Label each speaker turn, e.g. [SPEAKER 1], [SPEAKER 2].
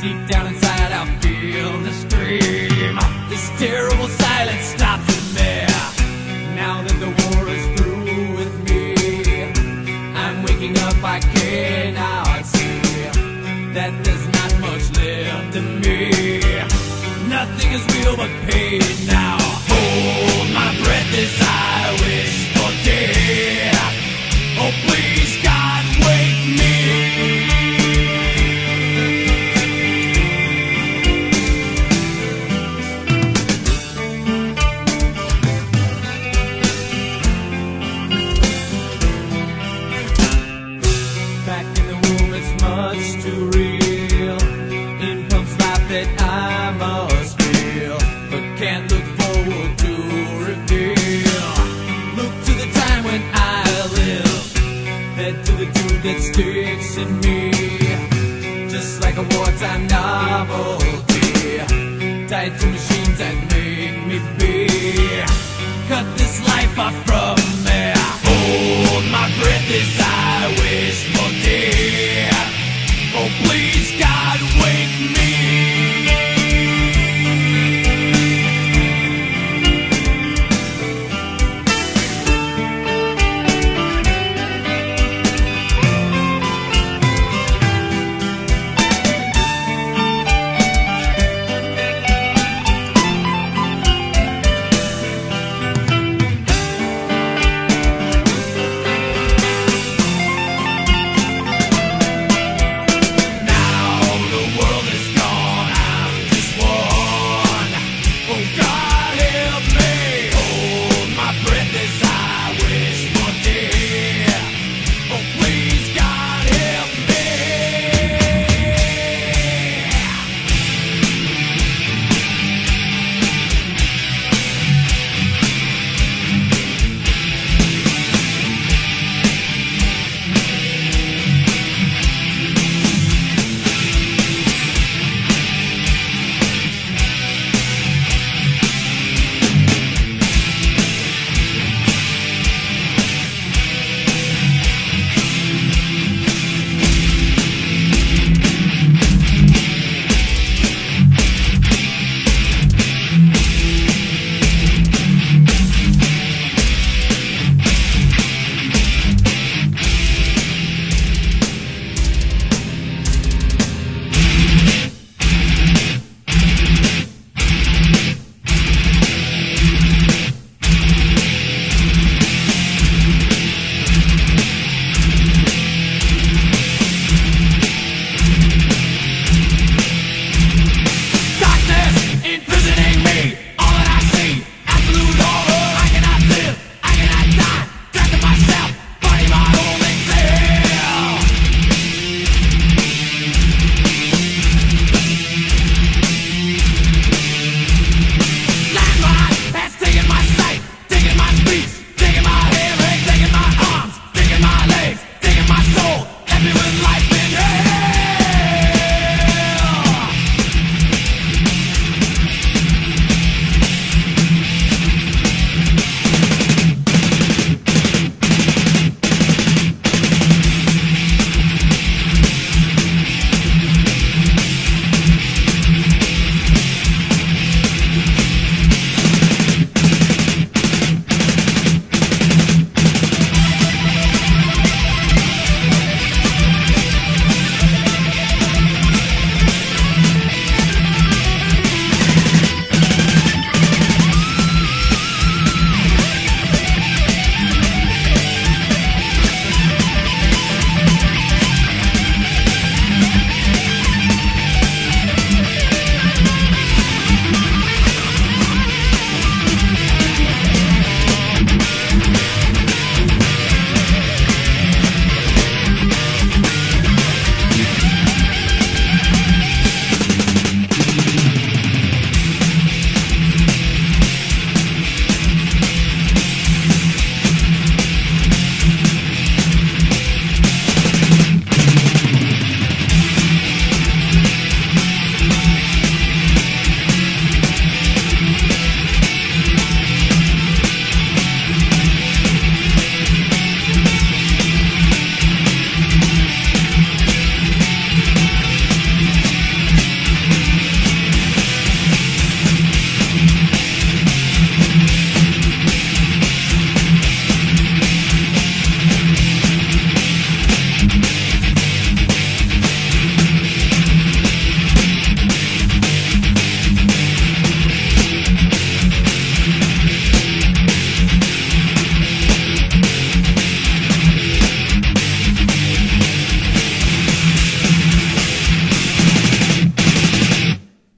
[SPEAKER 1] Deep down inside, I feel the scream. This terrible silence stops in me. Now that the war is through with me, I'm waking up, I cannot see that there's not much left in me. Nothing is real but pain that sticks in me, just like a wartime novelty, tied to